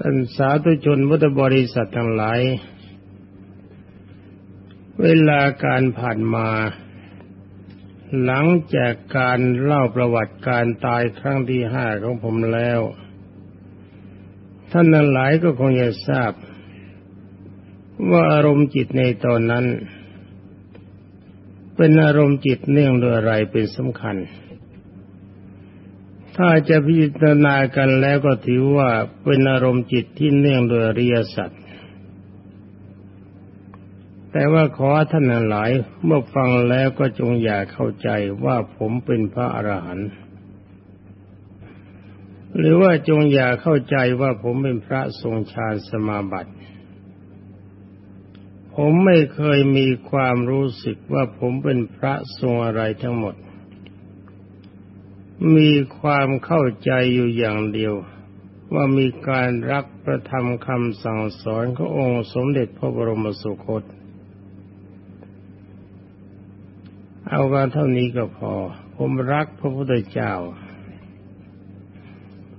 ท่านสาธุชนพุทธบริษัททั้งหลาย เวลาการผ่านมา หลังจากการเล่าประวัติการตายครั้งที่ห้าของผมแล้ว ท่านทั้งหลายก็คงจะทราบ ว่าอารมณ์จิตในตอนนั้น เป็นอารมณ์จิตเนื่องด้วยอะไรเป็นสำคัญ ถ้าจะพิจารณากันแล้วก็ถือว่าเป็นอารมณ์จิตที่เนื่องโดยอริยสัจแต่ว่าขอท่านหลายเมื่อฟังแล้วก็จงอย่าเข้าใจว่าผมเป็นพระอรหันต์หรือว่าจงอย่าเข้าใจว่าผมเป็นพระทรงฌานสมาบัติ ผมไม่เคยมีความรู้สึกว่าผมเป็นพระทรงอะไรทั้งหมด มีความเข้าใจอยู่อย่างเดียว ว่ามีการรักประธรรมคำสั่งสอนขององค์สมเด็จพระบรมสุคต เอาการเท่านี้ก็พอ ผมรักพระพุทธเจ้า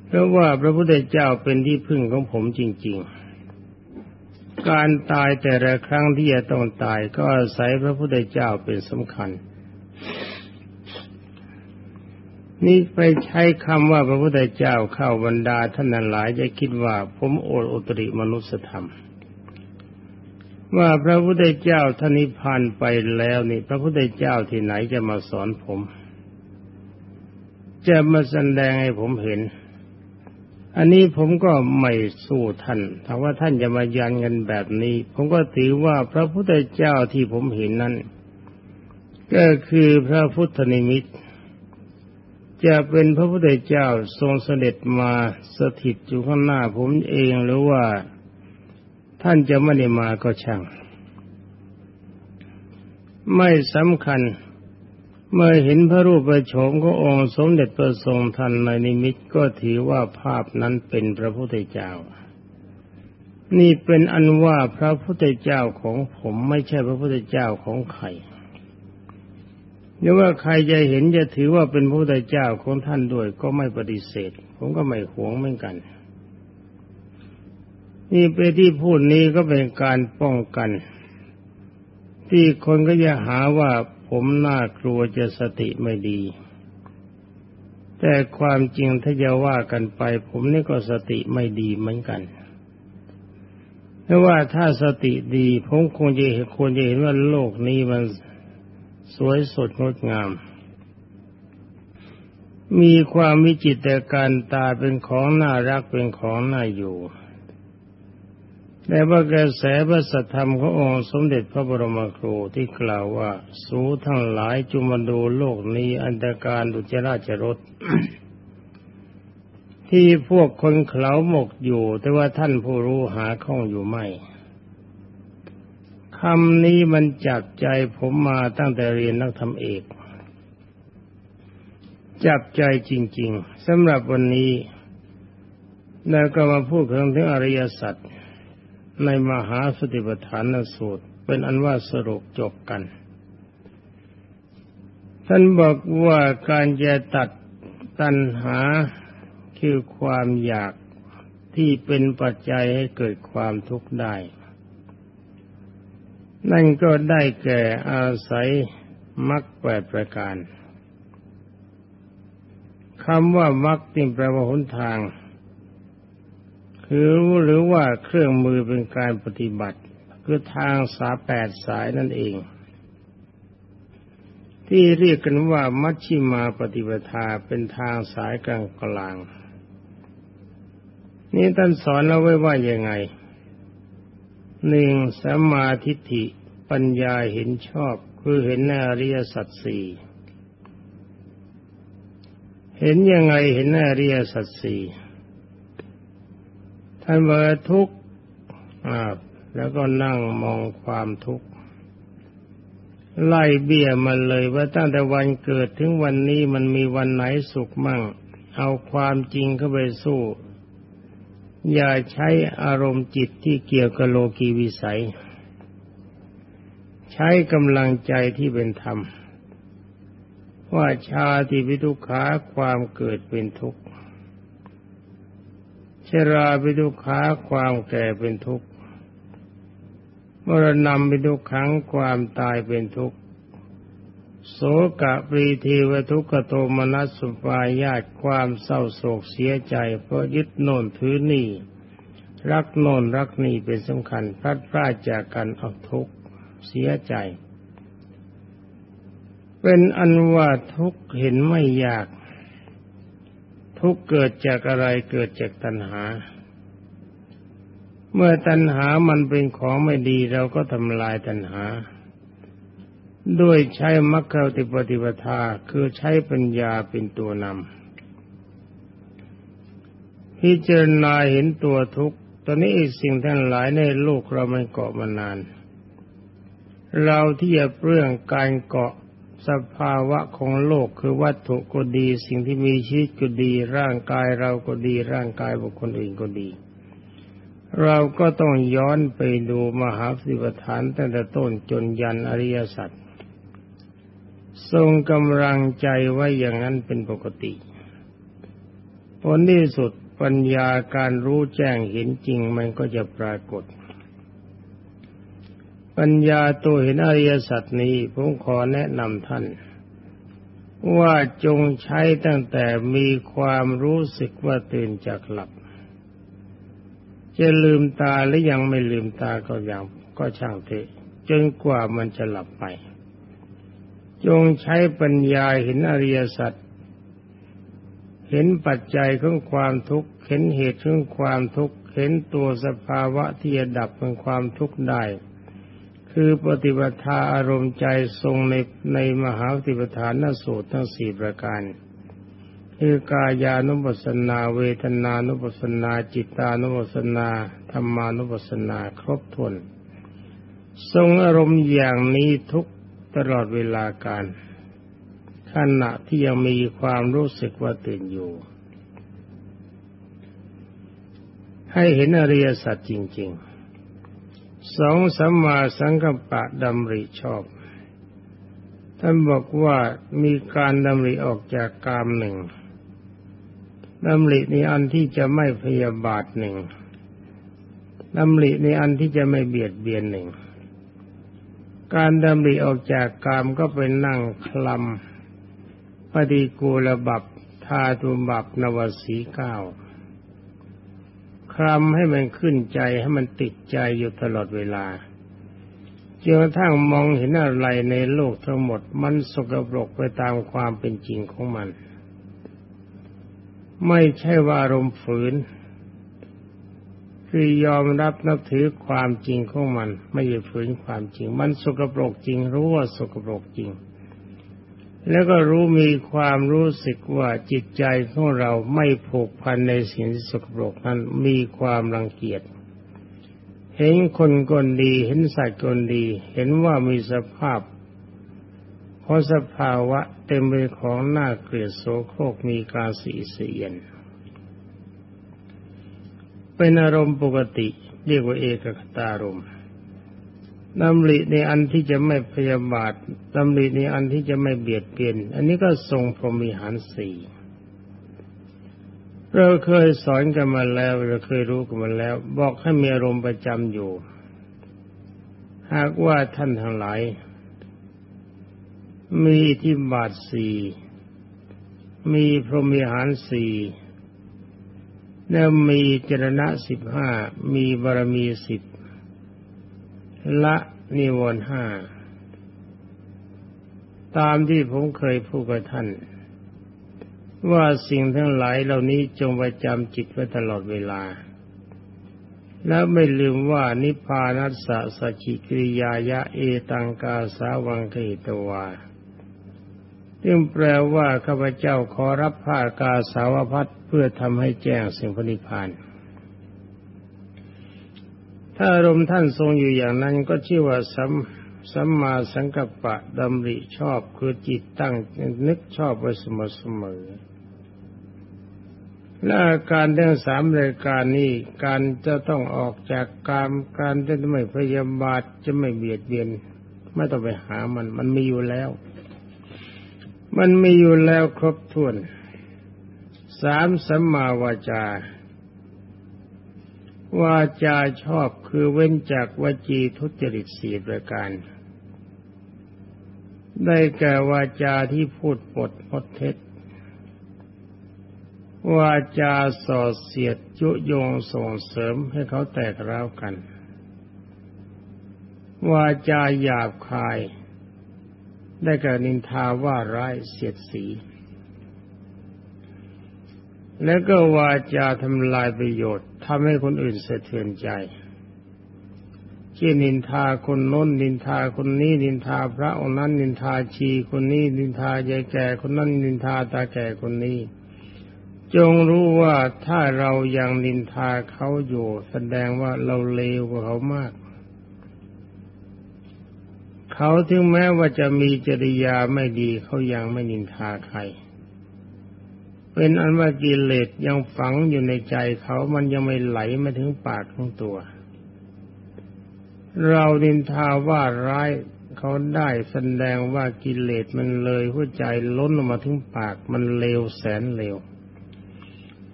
เพราะว่าพระพุทธเจ้าเป็นที่พึ่งของผมจริง ๆการตายแต่ละครั้งที่จะต้องตายก็อาศัยพระพุทธเจ้าเป็นสำคัญ นี่ไปใช้คำว่าพระพุทธเจ้าเข้าบรรดาท่านนั้นหลายจะคิดว่าผมโอดอุตริมนุสธรรม ว่าพระพุทธเจ้าท่านิพานไปแล้วนี่ พระพุทธเจ้าที่ไหนจะมาสอนผม จะมาแสดงให้ผมเห็น อันนี้ผมก็ไม่สู้ท่านถ้าว่าท่านจะมายันกันแบบนี้ ผมก็ถือว่าพระพุทธเจ้าที่ผมเห็นนั้น ก็คือพระพุทธนิมิต จะเป็นพระพุทธเจ้าทรงเสด็จมาสถิตอยู่ข้างหน้าผมเองหรือว่าท่านจะไม่ได้มาก็ช่าง ไม่สำคัญ เมื่อเห็นพระรูปประโฉมขององค์สมเด็จพระทรงทันในนิมิตก็ถือว่าภาพนั้นเป็นพระพุทธเจ้า นี่เป็นอันว่าพระพุทธเจ้าของผมไม่ใช่พระพุทธเจ้าของใคร หรือว่าใครจะเห็นจะถือว่าเป็นพระพุทธเจ้าของท่านด้วยก็ไม่ปฏิเสธ ผมก็ไม่หวงเหมือนกัน นี่ไปที่พูดนี้ก็เป็นการป้องกัน ที่คนก็จะหาว่าผมน่ากลัวจะสติไม่ดี แต่ความจริงถ้าจะว่ากันไป ผมนี่ก็สติไม่ดีเหมือนกันเพราะว่าถ้าสติดี ผมคงจะเห็นควรจะเห็นว่าโลกนี้มัน สวยสดงดงาม มีความวิจิตรการตาเป็นของน่ารักเป็นของน่าอยู่แต่ว่ากระแสพระสัทธรรมขององค์สมเด็จพระบรมครูที่กล่าวว่า สูทั้งหลายจุมาดูโลกนี้อันตรการดุจราชรถที่พวกคนเขาหมกอยู่ แต่ว่าท่านผู้รู้หาข้องอยู่ไม่ำนี้มันจับใจผมมาตั้งแต่เรียนนักธรรมเอก จับใจจริง ๆสำหรับวันนี้แล้วก็มาพูดถึงถึงอริยสัจในมหาสติปัฏฐานสูตร เป็นอันว่าสรุปจบกัน ท่านบอกว่าการจะตัดตัณหาคือความอยากที่เป็นปัจจัยให้เกิดความทุกข์ได้ นั่นก็ได้แก่อาศัยมรรคแปดประการคำว่ามรรคนี่แปลว่าหนทาง คือหรือว่าเครื่องมือเป็นการปฏิบัติ คือทางสาแปดสายนั่นเอง ที่เรียกกันว่ามัชชิมาปฏิปทาเป็นทางสายกลางกลาง นี่ท่านสอนเราไว้ว่ายังไง หนึ่งสัมมาทิฏฐิปัญญาเห็นชอบ คือเห็นในอริยสัจสี่เห็นยังไงเห็นในอริยสัจสี่ท่านบอกทุกข์แล้วก็นั่งมองความทุกข์ไล่เบี้ยมันเลยว่าตั้งแต่วันเกิดถึงวันนี้มันมีวันไหนสุขมั่ง เอาความจริงเข้าไปสู้ อย่าใช้อารมณ์จิตที่เกี่ยวกับโลกีวิสัย ใช้กำลังใจที่เป็นธรรม ว่าชาติวิทุขาความเกิดเป็นทุกข์ชราเป็นทุขาความแก่เป็นทุกข์มรณะเป็นทุขังความตายเป็นทุกข์ โสกะปรีทีวทุกโทมนัสสุปายาตความเศร้าโศกเสียใจ เพราะยึดโน่นถือนี่ รักโน่นรักนี่เป็นสำคัญพลัดพรากจากกันเอาทุกเสียใจ เป็นอันว่าทุกเห็นไม่ยาก ทุกเกิดจากอะไรเกิดจากตัณหา เมื่อตัณหามันเป็นของไม่ดีเราก็ทำลายตัณหา ด้วยใช้มรรคติปฏิปทาคือใช้ปัญญาเป็นตัวนำพิจารณาเห็นตัวทุกข์ตอนนี้สิ่งทั้งหลายในโลกเรามันเกาะมานาน เราที่จะเรื่องการเกาะสภาวะของโลกคือวัตถุก็ดี สิ่งที่มีชีวิตก็ดี ร่างกายเราก็ดี ร่างกายบุคคลอื่นก็ดี เราก็ต้องย้อนไปดูมหาสิบฐานตั้งแต่ต้นจนยันอริยสัจ ทรงกำลังใจไว้อย่างนั้นเป็นปกติ ผลที่สุดปัญญาการรู้แจ้งเห็นจริงมันก็จะปรากฏ ปัญญาตัวเห็นอริยสัจนี้ผมขอแนะนำท่าน ว่าจงใช้ตั้งแต่มีความรู้สึกว่าตื่นจากหลับ จะลืมตาหรือยังไม่ลืมตาก็ยังก็ช่างเถอะจนกว่ามันจะหลับไป จงใช้ปัญญาเห็นอริยสัจเห็นปัจจัยของความทุกข์ เห็นเหตุของความทุกข์ เห็นตัวสภาวะที่จะดับเป็นความทุกข์ได้ คือปฏิบัติอารมณ์ใจทรงในในมหาปฏิปทานสูตรทั้งสี่ประการ คือกายานุปัสสนา เวทนานุปัสสนา จิตานุปัสสนาธรรมานุปัสสนาครบถ้วนทรงอารมณ์อย่างนี้ทุก ตลอดเวลาการขณะที่ยังมีความรู้สึกว่าตื่นอยู่ ให้เห็นอริยสัจจริง ๆ สองสัมมาสังกัปปะดำริชอบ ท่านบอกว่ามีการดำริออกจากกามหนึ่งดำริในอันที่จะไม่พยาบาทหนึ่งดำริในอันที่จะไม่เบียดเบียนหนึ่ง การดำริออกจากกามก็เป็นนั่งคลำปฏิกูลบับทาตุบับนวสีเก้าคลำให้มันขึ้นใจให้มันติดใจอยู่ตลอดเวลาจนกระทั่งมองเห็นอะไรในโลกทั้งหมดมันสกปรกไปตามความเป็นจริงของมัน ไม่ใช่ว่าอารมณ์ฝืน คือยอมรับนับถือความจริงของมัน ไม่ใช่ฝืนความจริง มันสกปรกจริง รู้ว่าสกปรกจริง แล้วก็รู้มีความรู้สึกว่าจิตใจของเราไม่ผูกพันในสิ่งสกปรกนั้นมีความรังเกียจเห็นคนคนดี เห็นสัตว์คนดี เห็นว่ามีสภาพเพราะสภาวะเต็มไปของหน้าเกลียดโสโครกมีการสีเสียน เป็นอารมณ์ปกติ เรียกว่าเอกคตารมณ์ดำริในอันที่จะไม่พยาบาทดำริในอันที่จะไม่เบียดเบียน อันนี้ก็ทรงพรหมิหารสี่เราเคยสอนกันมาแล้วเราเคยรู้กันมาแล้ว บอกให้มีอารมณ์ประจำอยู่ หากว่าท่านทั้งหลาย มีที่บาทสี่มีพรหมิหารสี่ แล้วมีจรณะสิบห้ามีบารมีสิบละนิวรณ์ห้าตามที่ผมเคยพูดกับท่าน ว่าสิ่งทั้งหลายเหล่านี้จงประจำจิตไว้ตลอดเวลา แล้วไม่ลืมว่านิพพานัสสะสจิกิริยายะเอตังกาสาวังเกตวา ซึ่งแปลว่าข้าพเจ้าขอรับผ้ากาสาวพัดเพื่อทำให้แจ้งสิ่งพนิพานถ้าอารมณ์ท่านทรงอยู่อย่างนั้นก็ชื่อว่าสัมสัมมาสังกัปปะดำริชอบคือจิตตั้งนึกชอบไว้เสมอเสมอและอาการเรื่องสามรายการนี้การจะต้องออกจากกามการจะไม่พยาบาทจะไม่เบียดเบียน ไม่ต้องไปหามัน มันมีอยู่แล้ว มันมีอยู่แล้วครบถ้วนสามสัมมาวาจาวาจาชอบคือเว้นจากวจีทุจริตสีประการ ได้แก่วาจาที่พูดปดมดเท็จ วาจาส่อเสียดยุยงส่งเสริมให้เขาแตกร้าวกัน วาจาหยาบคาย ได้แก่นินทาว่าร้ายเสียดสี และก็วาจาทำลายประโยชน์ทำให้คนอื่นสะเทือนใจเช่นนินทาคนน้นนินทาคนนี้นินทาพระองค์นั้นนินทาชีคนนี้นินทายายแก่คนนั้นนินทาตาแก่คนนี้ จงรู้ว่าถ้าเรายังนินทาเขาอยู่ แสดงว่าเราเลวกว่าเขามาก เขาถึงแม้ว่าจะมีจริยาไม่ดีเขายังไม่นินทาใคร เป็นอันว่ากิเลสยังฝังอยู่ในใจเขามันยังไม่ไหลมาถึงปากของตัว เรานินทาว่าร้ายเขาได้แสดงว่ากิเลสมันเลยหัวใจล้นออกมาถึงปากมันเลวแสนเลว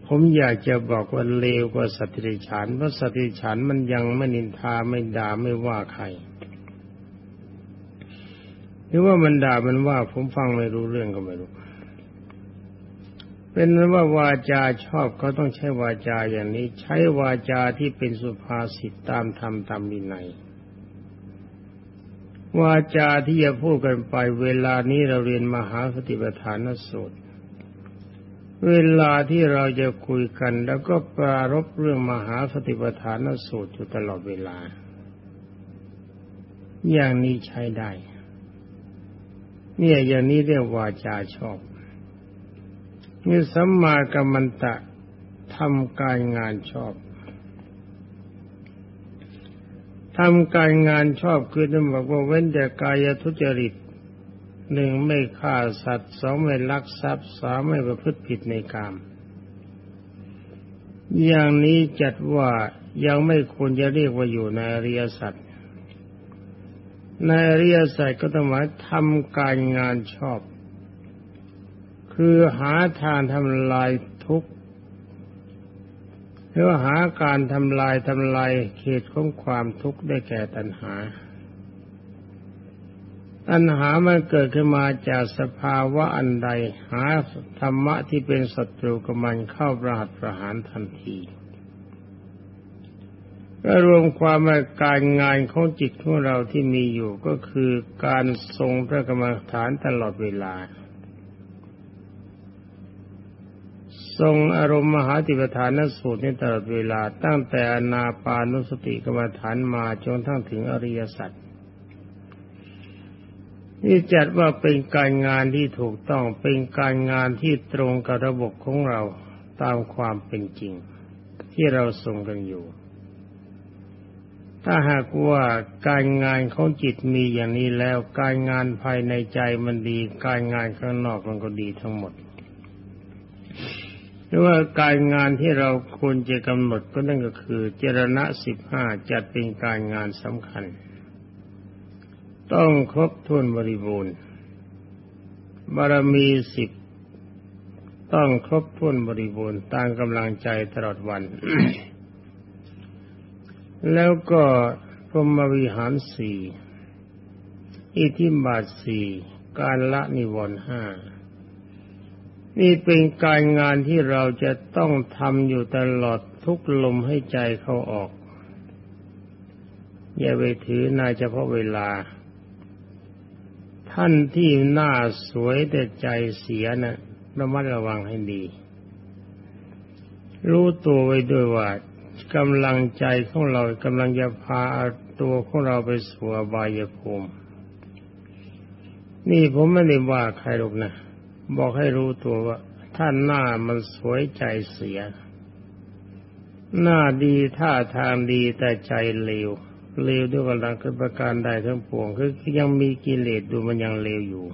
ผมอยากจะบอกว่าเลวกว่าสติฉันเพราะสติฉันมันยังไม่นินทาไม่ด่าไม่ว่าใคร หรือว่ามันด่ามันว่าผมฟังไม่รู้เรื่องก็ไม่รู้ เป็นว่าวาจาชอบเขาต้องใช้วาจาอย่างนี้ ใช้วาจาที่เป็นสุภาษิตตามธรรมตามวินัยวาจาที่จะพูดกันไป เวลานี้เราเรียนมหาสติปัฏฐานสูตร เวลาที่เราจะคุยกัน แล้วก็ปรารบเรื่องมหาสติปัฏฐานสูตรอยู่ตลอดเวลา อย่างนี้ใช้ได้ เนี่ยอย่างนี้เรียกวาจาชอบนี่สัมมากัมมันตะทำการงานชอบทำการงานชอบคือท่นบอกว่าเว้นแต่กายทุจริตหนึ่งไม่ฆ่าสัตว์สองไม่ลักทรัพย์สามไม่ประพฤติผิดในกามอย่างนี้จัดว่ายังไม่ควรจะเรียกว่าอยู่ในอริยสัจ ในอริยสัจก็ต้องหมายทำการงานชอบ คือหาทางทำลายทุกข์หรือหาการทำลายทำลายเขตของความทุกข์ได้แก่ตัณหา ตัณหามันเกิดขึ้นมาจากสภาวะอันใด หาธรรมะที่เป็นศัตรูกับมันเข้าประหัตประหารทันที ก็รวมความว่าการงานของจิตของเราที่มีอยู่ก็คือการทรงพระกรรมฐานตลอดเวลา ทรงอารมณ์มหาติปฐานสูตรนี้ตลอดเวลาตั้งแต่อนาปานุสติกรรมฐานมาจนทั้งถึงอริยสัจนี่จัดว่าเป็นการงานที่ถูกต้องเป็นการงานที่ตรงกับระบบของเราตามความเป็นจริง ที่เราส่งกันอยู่ ถ้าหากว่าการงานของจิตมีอย่างนี้แล้ว การงานภายในใจมันดี การงานข้างนอกมันก็ดีทั้งหมดหรือว่าการงานที่เราควรจะกำหนดก็นั่นก็คือเจรณะสิบห้าจัดเป็นการงานสำคัญ ต้องครบถ้วนบริบูรณ์ บารมีสิบต้องครบถ้วนบริบูรณ์ตามกำลังใจตลอดวัน แล้วก็พรหมวิหารสี่อิทิบาทสี่การละนิวรณ์ห้านี่เป็นการงานที่เราจะต้องทำอยู่ตลอดทุกลมให้ใจเข้าออก อย่าไปถือนายเฉพาะเวลา ท่านที่หน้าสวยแต่ใจเสียนะระมัดระวังให้ดี รู้ตัวไว้ด้วยว่า กำลังใจของเรากำลังจะพาตัวของเราไปสู่บายภูมินี่ผมไม่ได้ว่าใครหรอกนะ บอกให้รู้ตัวว่าท่านหน้ามันสวยใจเสีย หน้าดีท่าทางดีแต่ใจเลวเลวด้วยกำลังคือประการใดทั้งปวงคือยังมีกิเลสดูมันยังเลวอยู่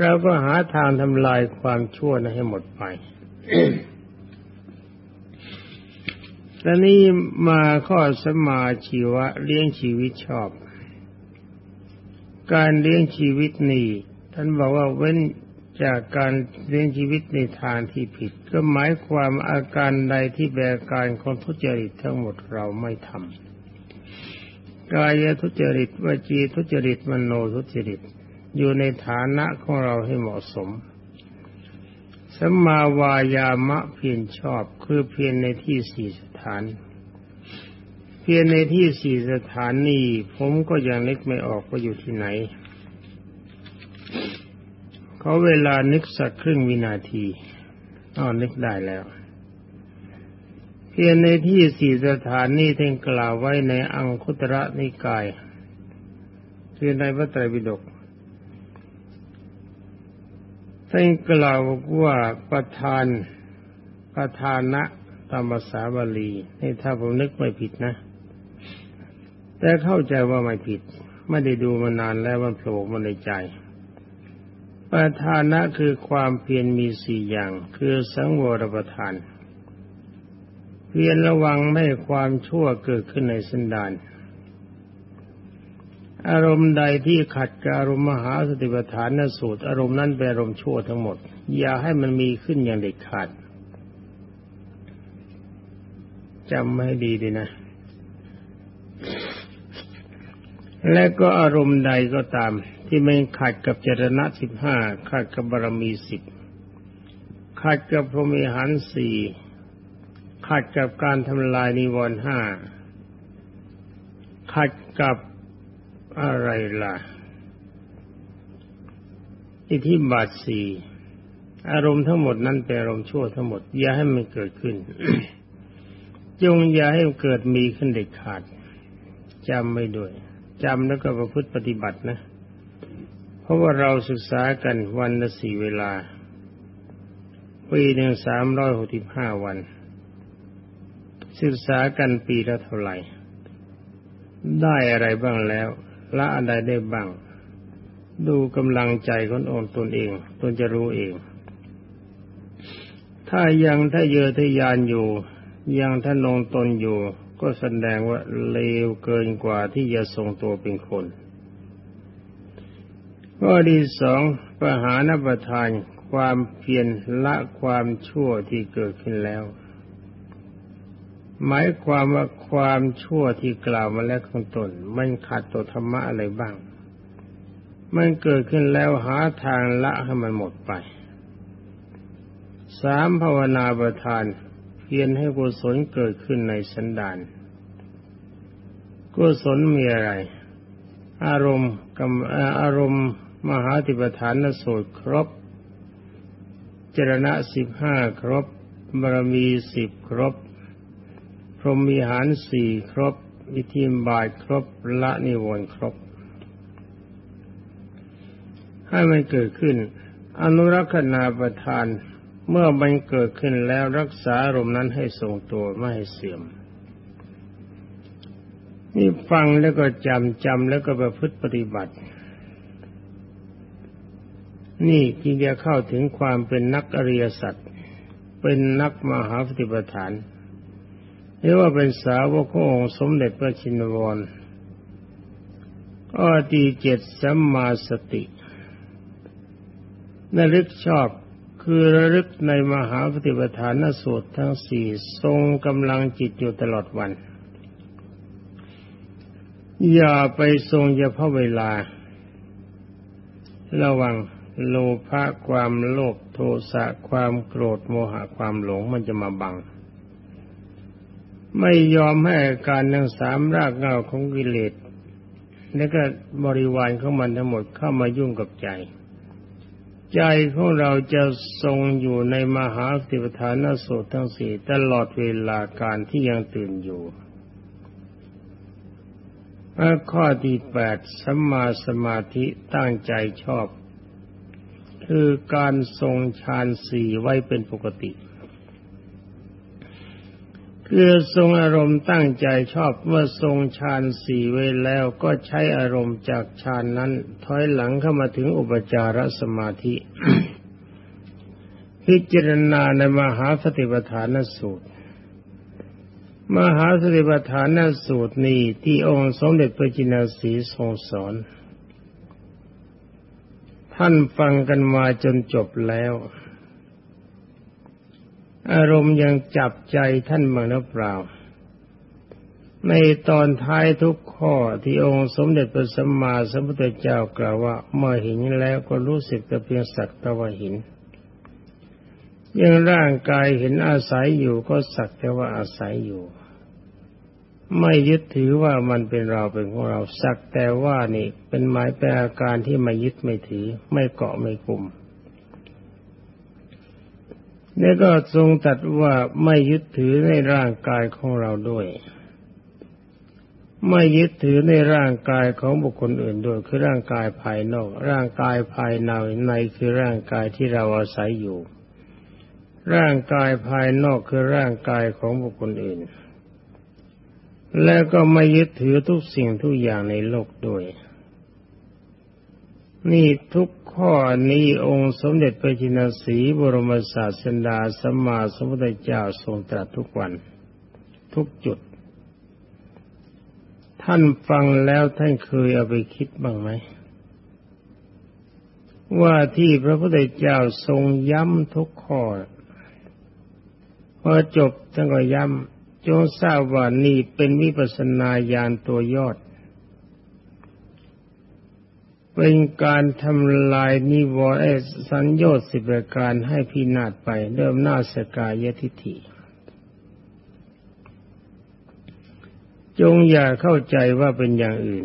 เราก็หาทางทำลายความชั่วนั้นให้หมดไป ตอนนี้มาข้อสมาชีวะเลี้ยงชีวิตชอบ การเลี้ยงชีวิตนี่ท่านบอกว่าเว้นจากการเลี้ยงชีวิตในทางที่ผิด ก็หมายความอาการใดที่แบกการคนทุจริตทั้งหมดเราไม่ทำกายทุจริตวจีทุจริตมโนทุจริต อยู่ในฐานะของเราให้เหมาะสม สัมมาวายามะเพียรชอบคือเพียรในที่สี่สถาน เพียรในที่สี่สถานนี้ผมก็ยังนึกไม่ออกว่าอยู่ที่ไหนเขาเวลานึกสักครึ่งวินาทีอ๋อนึกได้แล้ว เพียรในที่สี่สถานนี้ท่านกล่าวไว้ในอังคุตระนิกายคือในพระไตรปิฎก ท่านกล่าวว่าประธานประธานะตามภาษาบาลีนี่ถ้าผมนึกไม่ผิดนะ แต่เข้าใจว่าไม่ผิด ไม่ได้ดูมานานแล้วมันโผล่มาในใจ ประธานะคือความเพียรมีสี่อย่าง คือสังวรประทาน เพียรระวังไม่ความชั่วเกิดขึ้นในสันดาน อารมณ์ใดที่ขัดกับอารมณ์มหาสติปัฏฐานนสูตร อารมณ์นั้นเป็นอารมณ์ชั่วทั้งหมด อย่าให้มันมีขึ้นอย่างเด็ดขาดจำไม่ดีดีนะ และก็อารมณ์ใดก็ตาม ที่ไม่ขัดกับเจรณะสิบห้าขัดกับบารมีสิบขัดกับพรมิหารสี่ขัดกับการทำลายนิวรณ์ห้าขัดกับ อะไรล่ะ อิทธิบาทสี่อารมณ์ทั้งหมดนั้นเป็นอารมณ์ชั่วทั้งหมด อย่าให้มันเกิดขึ้น จงอย่าให้เกิดมีขึ้นเด็ดขาดจำไม่ด้วยจำแล้วก็ประพฤติปฏิบัตินะ เพราะว่าเราศึกษากันวันละสี่เวลาปีหนึ่งสามร้อยหกสิบห้าวัน ศึกษากันปีละเท่าไหร่ ได้อะไรบ้างแล้ว ละอะไรได้บ้าง ดูกำลังใจขององตนเองตนจะรู้เอง ถ้ายังถ้าเยอทะยานอยู่ ยังท่านองตนอยู่ ก็แสดงว่าเลวเกินกว่าที่จะทรงตัวเป็นคนข้อที่สองปหานประทานความเพียรละความชั่วที่เกิดขึ้นแล้ว หมายความว่าความชั่วที่กล่าวมาแล้วข้างตนมันขัดต่อธรรมะอะไรบ้าง มันเกิดขึ้นแล้วหาทางละให้มันหมดไปสามภาวนาประทาน เพียรให้กุศลเกิดขึ้นในสันดานกุศลมีอะไร อารมณ์กับอารมณ์ มหาติปฐานนสูตรครบ เจรณะสิบห้าครบบารมีสิบครบ พรหมีหารสี่ครบอิทิมบายครบละนิวรณ์ครบ ให้มันเกิดขึ้น อนุรักษณาประทานเมื่อมันเกิดขึ้นแล้วรักษาอารมณ์นั้นให้ทรงตัวไม่ให้เสื่อม นี่ฟังแล้วก็จำจำแล้วก็ประพฤติปฏิบัติ นี่จึงจะเข้าถึงความเป็นนักอริยสัจเป็นนักมหาปฏิปทาน หรือว่าเป็นสาวกขององค์สมเด็จพระชินวรอ้อตีเจ็ดสัมมาสติระลึกชอบคือระลึกในมหาปฏิปทานสูตรทั้งสี่ทรงกำลังจิตอยู่ตลอดวัน อย่าไปทรงเฉพาะเวลา ระวังโลภะความโลภโทสะความโกรธโมหะความหลงมันจะมาบัง ไม่ยอมให้การทั้งสามรากเงาของกิเลสและก็บริวารของมันทั้งหมดเข้ามายุ่งกับใจ ใจของเราจะทรงอยู่ในมหาสติปัฏฐานสูตรทั้งสี่ตลอดเวลาการที่ยังตื่นอยู่ข้อที่แปดสัมมาสมาธิตั้งใจชอบ คือการทรงฌานสี่ไว้เป็นปกติ คือทรงอารมณ์ตั้งใจชอบเมื่อทรงฌานสี่ไว้แล้วก็ใช้อารมณ์จากฌานนั้น ถอยหลังเข้ามาถึงอุปจารสมาธิ พิจารณาในมหาสติปัฏฐานสูตร มหาสติปัฏฐานสูตรนี้ที่องค์สมเด็จพระจินสีทรงสอนทท่านฟังกันมาจนจบแล้ว อารมณ์ยังจับใจท่านบ้างหรือเปล่า ในตอนท้ายทุกข้อที่องค์สมเด็จพระสัมมาสัมพุทธเจ้ากล่าวว่าเมื่อห็นแล้วก็รู้สึกแต่เพียงสักแต่ว่าเห็นยังร่างกายเห็นอาศัยอยู่ก็สักแต่ว่าอาศัยอยู่ ไม่ยึดถือว่ามันเป็นเราเป็นของเราสักแต่ว่านี่ เป็นหมายแปลอาการที่ไม่ยึดไม่ถือ ไม่เกาะไม่กลุ่ม นี่ก็ทรงตัดว่าไม่ยึดถือในร่างกายของเราด้วย ไม่ยึดถือในร่างกายของบุคคลอื่นด้วยคือร่างกายภายนอก ร่างกายภายในในคือร่างกายที่เราอาศัยอยู่ ร่างกายภายนอกคือร่างกายของบุคคลอื่น แล้วก็ไม่ยึดถือทุกสิ่งทุกอย่างในโลกด้วย นี่ทุกข้อนี้องค์สมเด็จพระจินสีบรมศาสดาสัมมาสัมพุทธเจ้าทรงตรัสทุกวัน ทุกจุด ท่านฟังแล้วท่านเคยเอาไปคิดบ้างไหม ว่าที่พระพุทธเจ้าทรงย้ำทุกข้อพอจบท่านก็ย้ำจงทราบว่านี่เป็นวิปัสนาญาณตัวยอด เป็นการทำลายนิวรณ์สัญญาสิบประการให้พินาศไปเริ่มหน้าสกายทิฐิจงอย่าเข้าใจว่าเป็นอย่างอื่น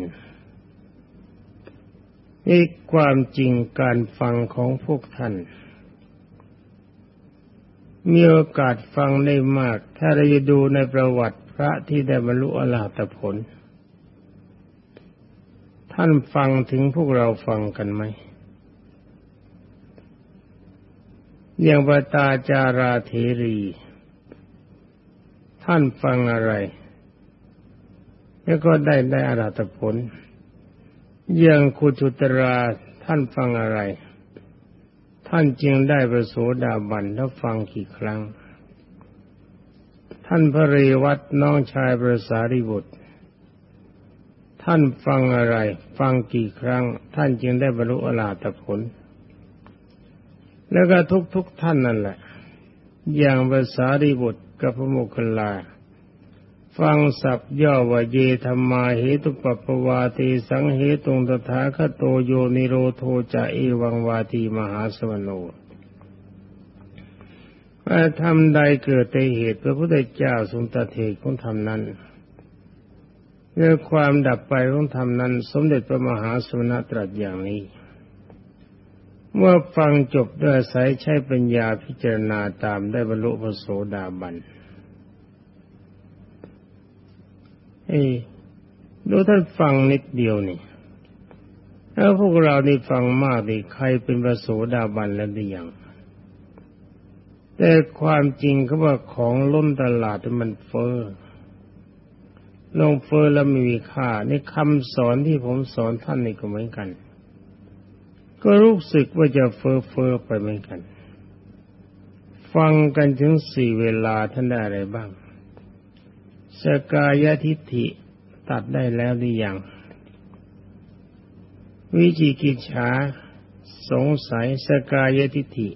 นี่ความจริงการฟังของพวกท่าน มีโอกาสฟังได้มาก ถ้าเราจะดูในประวัติพระที่ได้บรรลุอรหัตผล ท่านฟังถึงพวกเราฟังกันไหมอย่างปตาจาราเทรี ท่านฟังอะไร แล้วก็ได้ได้อรหัตผลอย่างคุจุตราท่านฟังอะไร ท่านจึงได้ประโสดาบันแล้วฟังกี่ครั้ง ท่านพระเรวัตน้องชายพระสารีบุตร ท่านฟังอะไร ฟังกี่ครั้ง ท่านจึงได้บรรลุอรหัตผล แล้วก็ทุกๆทท่านนั่นแหละ อย่างพระสารีบุตรกับพระโมคคัลลา ฟังสับย่อว่าเยธรรมาเหตุปปวาติสังเหตุงตถาคโตโยนิโรโทจะเอวังวาทีมหาสวโนว่าทำใดเกิดแต่เหตุพระพุทธเจ้าทรงตัดเหตุของธรรมนั้น เรื่องความดับไปของธรรมนั้น สมเด็จพระมหาสมณตรัสอย่างนี้ เมื่อฟังจบด้วยสายใช้ปัญญาพิจารณาตามได้บรรลุพระโสดาบันเอ้ดูท่านฟังนิดเดียวนี่แล้วพวกเรานี่ฟังมากดิใครเป็นพระโสดาบันแล้วหรือยังแต่ความจริงเขาว่าของล้นตลาดมันเฟอ้อ ลงเฟอ้อแล้วไม่มีค่าในคำสอนที่ผมสอนท่านนี่ก็เหมือนกัน ก็รู้สึกว่าจะเฟอ้อเฟ้อไปเหมือนกัน ฟังกันถึงสี่เวลาท่านได้อะไรบ้าง สกายทิฏฐิตัดได้แล้วหรือยัง วิจิกิจฉาสงสัยสกายทิฏฐิ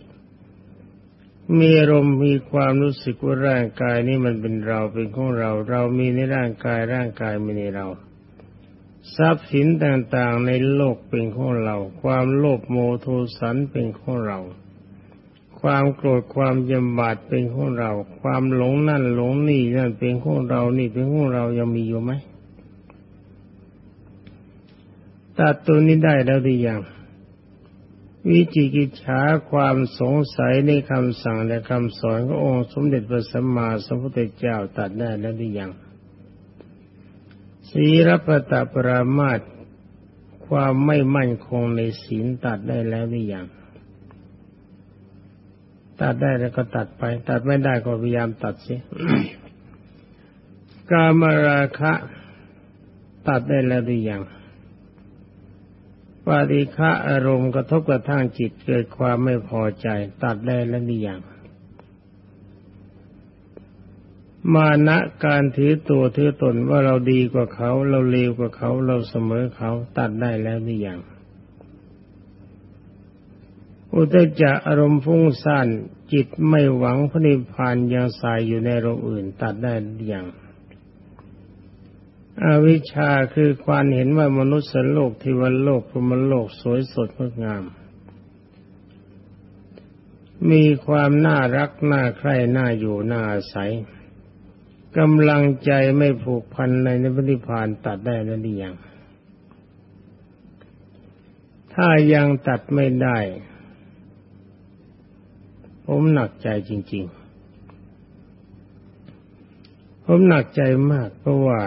มีอารมณ์มีความรู้สึกว่าร่างกายนี้มันเป็นเราเป็นของเรา เรามีในร่างกายร่างกายมีในเรา ทรัพย์สินต่างๆในโลกเป็นของเรา ความโลภโมโทสันเป็นของเรา ความโกรธความยำบาดเป็นของเรา ความหลงนั่นหลงนี่นั่นเป็นของเรานี่เป็นของเรายังมีอยู่ไหมตัดตัวนี้ได้แล้วดีอย่าง วิจิกิจฉาความสงสัยในคำสั่งและคำสอนขององค์สมเด็จพระสัมมาสัมพุทธเจ้าตัดได้แล้วดีอย่างศีรปตปรามาตความไม่มั่นคงในศีลตัดได้แล้วดีอย่างตัดได้แล้วก็ตัดไป ตัดไม่ได้ก็พยายามตัดสิกามราคะ ตัดได้แล้วหรือยัง ปาฏิฆะอารมณ์กระทบกระทั่งจิตเกิดความไม่พอใจตัดได้แล้วหรือยังมานะการถือตัวถือตนว่าเราดีกว่าเขา เราเลวกว่าเขา เราเสมอเขาตัดได้แล้วหรือยังอุตจะอารมณ์ฟุ้งซ่านจิตไม่หวังพระนิพพานยังสายอยู่ในโรงอื่น ตัดได้อย่าง อวิชชาคือความเห็นว่ามนุษย์โลกทิวันโลกพรมโลกสวยสดงดงาม มีความน่ารักน่าใคร่น่าอยู่น่าอาศัยกำลังใจไม่ผูกพันในนิพพานตัดได้แล้วหรือยังถ้ายังตัดไม่ได้ ผมหนักใจจริง ๆ ผมหนักใจมากเพราะว่า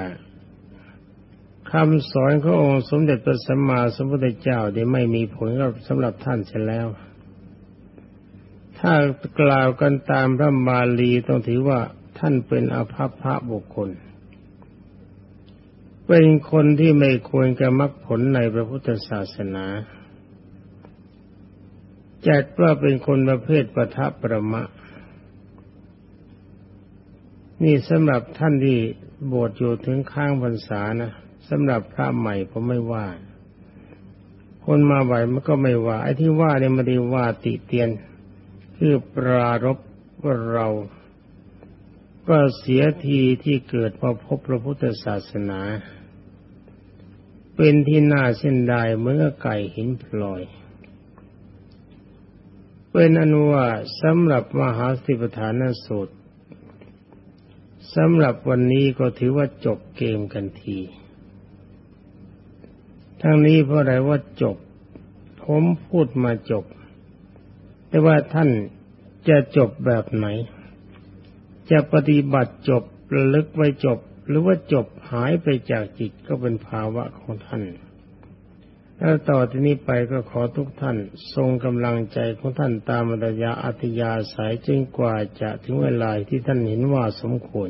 คำสอนขององค์สมเด็จพระสัมมาสัมพุทธเจ้าที่ไม่มีผลกับสำหรับท่านเสียแล้ว ถ้ากล่าวกันตามพระบาลีต้องถือว่าท่านเป็นอภัพพระบุคคล เป็นคนที่ไม่ควรจะมรรคผลในพระพุทธศาสนา จัดว่าเป็นคนประเภทปะทัพประมะ นี่สำหรับท่านที่บวชอยู่ถึงข้างพรรษานะ สำหรับพระใหม่ผมไม่ว่า คนมาไหวมันก็ไม่ว่า ไอ้ที่ว่าเนี่ยไม่ได้ว่าติเตียน คือปรารบว่าเรา ก็เสียทีที่เกิดมาพบพระพุทธศาสนา เป็นที่น่าเส้นได้เหมือนกับไก่หินพลอยเป็นอนุว่าสำหรับมหาสิปฐานสูตรสำหรับวันนี้ก็ถือว่าจบเกมกันที ทั้งนี้เพราะอะไรว่าจบ ผมพูดมาจบ แต่ว่าท่านจะจบแบบไหน จะปฏิบัติจบระลึกไว้จบ หรือว่าจบหายไปจากจิตก็เป็นภาวะของท่านแล้วต่อที่นี้ไปก็ขอทุกท่าน ทรงกำลังใจของท่านตามอัตยาอัตยาสายจนกว่าจะถึงเวลาที่ท่านเห็นว่าสมควร